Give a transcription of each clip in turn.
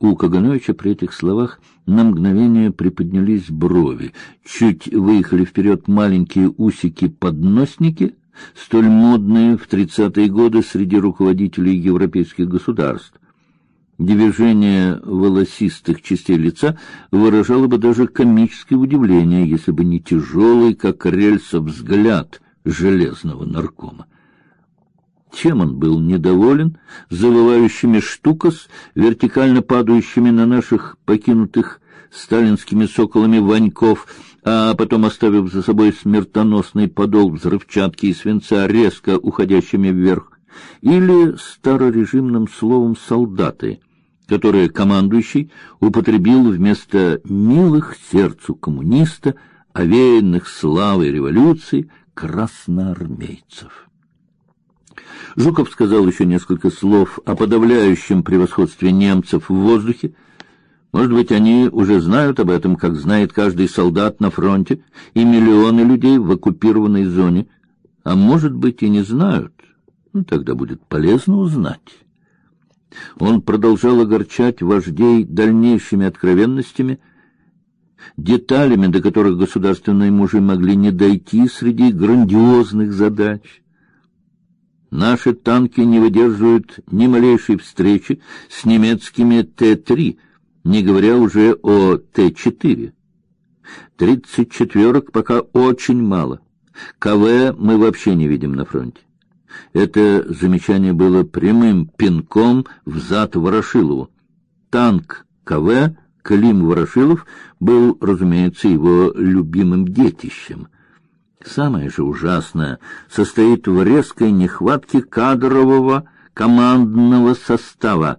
У Кагановича при этих словах на мгновение приподнялись брови, чуть выехали вперед маленькие усики-подносники, столь модные в тридцатые годы среди руководителей европейских государств. Движение волосистых частей лица выражало бы даже комическое удивление, если бы не тяжелый, как рельса, взгляд железного наркома. Чем он был недоволен? Завывающими штукас, вертикально падающими на наших покинутых сталинскими соколами ваньков, а потом оставив за собой смертоносный подол взрывчатки и свинца, резко уходящими вверх, или старорежимным словом солдаты, которое командующий употребил вместо милых сердцу коммуниста, овеянных славой революции, красноармейцев. Жуков сказал еще несколько слов о подавляющем превосходстве немцев в воздухе. Может быть, они уже знают об этом, как знает каждый солдат на фронте и миллионы людей в оккупированной зоне. А может быть, и не знают. Ну, тогда будет полезно узнать. Он продолжал огорчать вождей дальнейшими откровенностями, деталями, до которых государственные мужи могли не дойти среди грандиозных задач. Наши танки не выдерживают ни малейшей встречи с немецкими Т-3, не говоря уже о Т-4. Тридцать четверок пока очень мало. КВ мы вообще не видим на фронте. Это замечание было прямым пинком в зад Ворошилову. Танк КВ Клим Ворошилов был, разумеется, его любимым детищем — Самое же ужасное состоит в резкой нехватке кадрового командного состава,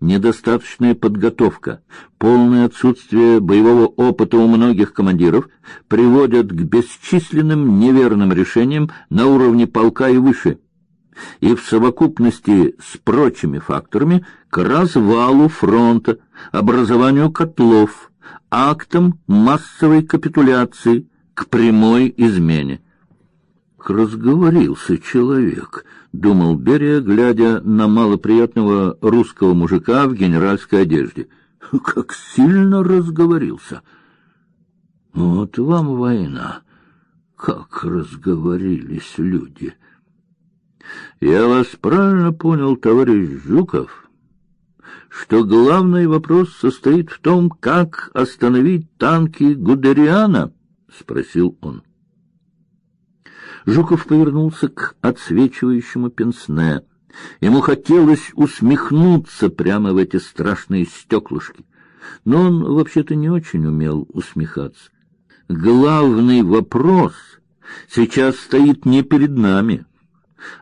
недостаточная подготовка, полное отсутствие боевого опыта у многих командиров приводят к бесчисленным неверным решениям на уровне полка и выше, и в совокупности с прочими факторами к развалу фронта, образованию котлов, актам массовой капитуляции, к прямой измене. Разговорился человек, думал Берия, глядя на малоприятного русского мужика в генеральской одежде. Как сильно разговорился. Вот вам война. Как разговорились люди. Я вас правильно понял, товарищ Жуков, что главный вопрос состоит в том, как остановить танки Гудериана спросил он. Жуков повернулся к отсвечивающему пенсне. Ему хотелось усмехнуться прямо в эти страшные стеклышки, но он вообще-то не очень умел усмехаться. Главный вопрос сейчас стоит не перед нами,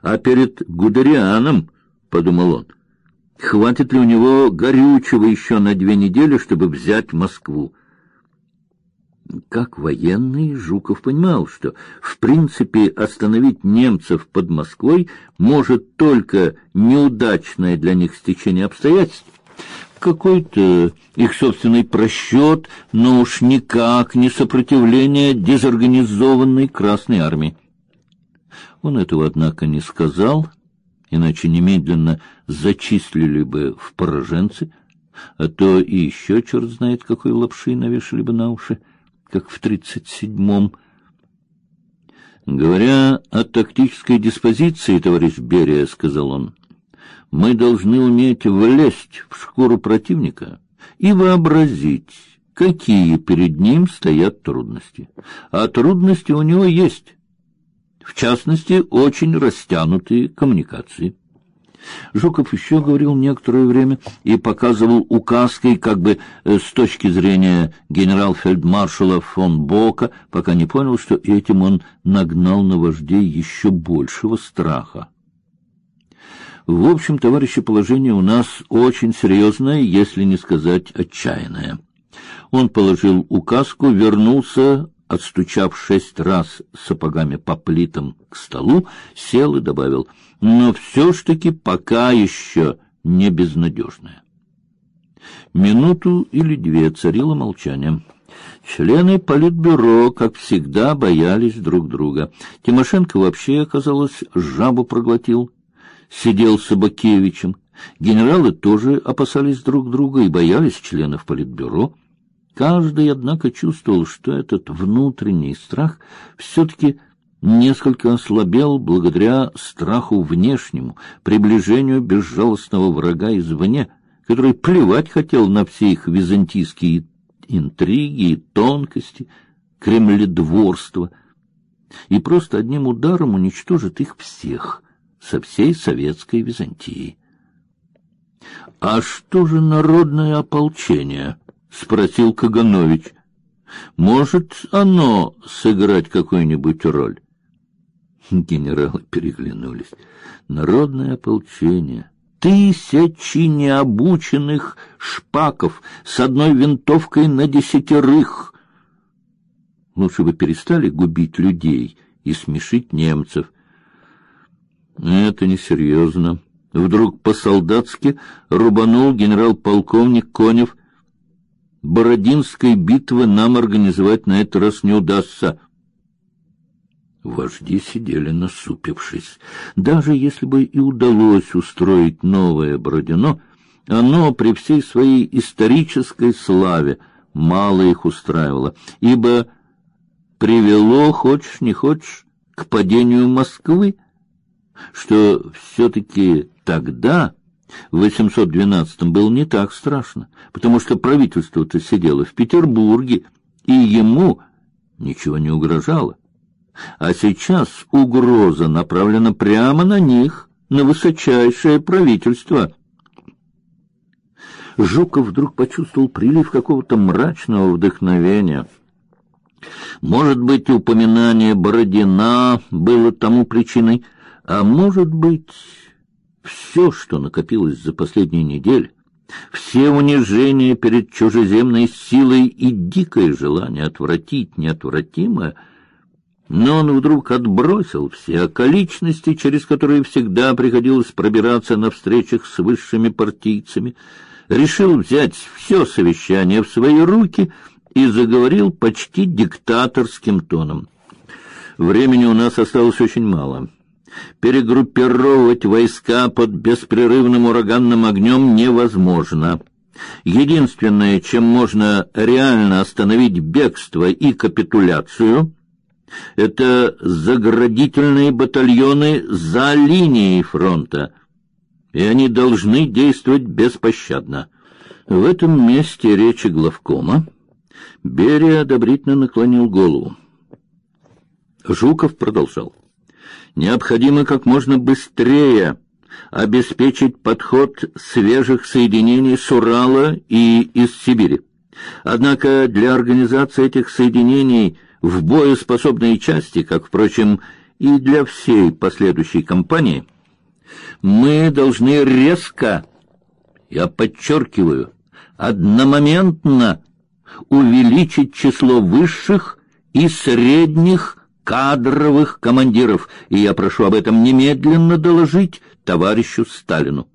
а перед Гудерианом, подумал он. Хватит ли у него горючего еще на две недели, чтобы взять Москву? Как военный, Жуков понимал, что в принципе остановить немцев под Москвой может только неудачное для них стечение обстоятельств, какой-то их собственный просчет, но уж никак не сопротивление дезорганизованной Красной армии. Он этого, однако, не сказал, иначе немедленно зачислили бы в пораженцы, а то и еще черт знает какой лапши навешали бы на уши как в тридцать седьмом. Говоря о тактической диспозиции, товарищ Берия, сказал он, мы должны уметь влезть в шкуру противника и вообразить, какие перед ним стоят трудности. А трудности у него есть. В частности, очень растянутые коммуникации. Жуков еще говорил некоторое время и показывал указкой, как бы э, с точки зрения генерал-фельдмаршала фон Бока, пока не понял, что этим он нагнал на вождей еще большего страха. В общем, товарищи, положение у нас очень серьезное, если не сказать отчаянное. Он положил указку, вернулся, отстучав шесть раз сапогами по плитам к столу, сел и добавил — но все ж таки пока еще не безнадежная. Минуту или две царило молчание. Члены политбюро, как всегда, боялись друг друга. Тимошенко вообще, оказалось, жабу проглотил. Сидел с Собакевичем, Генералы тоже опасались друг друга и боялись членов политбюро. Каждый, однако, чувствовал, что этот внутренний страх все-таки несколько ослабел благодаря страху внешнему, приближению безжалостного врага извне, который плевать хотел на все их византийские интриги и тонкости, кремледворство, и просто одним ударом уничтожит их всех со всей советской Византии. А что же народное ополчение? Спросил Каганович. Может, оно сыграть какую-нибудь роль? Генералы переглянулись. Народное ополчение. Тысячи необученных шпаков с одной винтовкой на десятерых. Лучше бы перестали губить людей и смешить немцев. Это несерьезно. Вдруг по-солдатски рубанул генерал-полковник Конев. Бородинской битвы нам организовать на этот раз не удастся. Вожди сидели насупившись. Даже если бы и удалось устроить новое Бородино, оно при всей своей исторической славе мало их устраивало, ибо привело, хочешь не хочешь, к падению Москвы, что все-таки тогда, в 812-м, было не так страшно, потому что правительство-то сидело в Петербурге, и ему ничего не угрожало. А сейчас угроза направлена прямо на них, на высочайшее правительство. Жуков вдруг почувствовал прилив какого-то мрачного вдохновения. Может быть, упоминание Бородина было тому причиной, а может быть, все, что накопилось за последние недели, все унижения перед чужеземной силой и дикое желание отвратить неотвратимое — но он вдруг отбросил все околичности, через которые всегда приходилось пробираться на встречах с высшими партийцами, решил взять все совещание в свои руки и заговорил почти диктаторским тоном. Времени у нас осталось очень мало. Перегруппировать войска под беспрерывным ураганным огнем невозможно. Единственное, чем можно реально остановить бегство и капитуляцию — это заградительные батальоны за линией фронта, и они должны действовать беспощадно. В этом месте речи главкома Берия одобрительно наклонил голову. Жуков продолжал. Необходимо как можно быстрее обеспечить подход свежих соединений с Урала и из Сибири. Однако для организации этих соединений в боеспособные части, как, впрочем, и для всей последующей кампании, мы должны резко, я подчеркиваю, одномоментно увеличить число высших и средних кадровых командиров, и я прошу об этом немедленно доложить товарищу Сталину.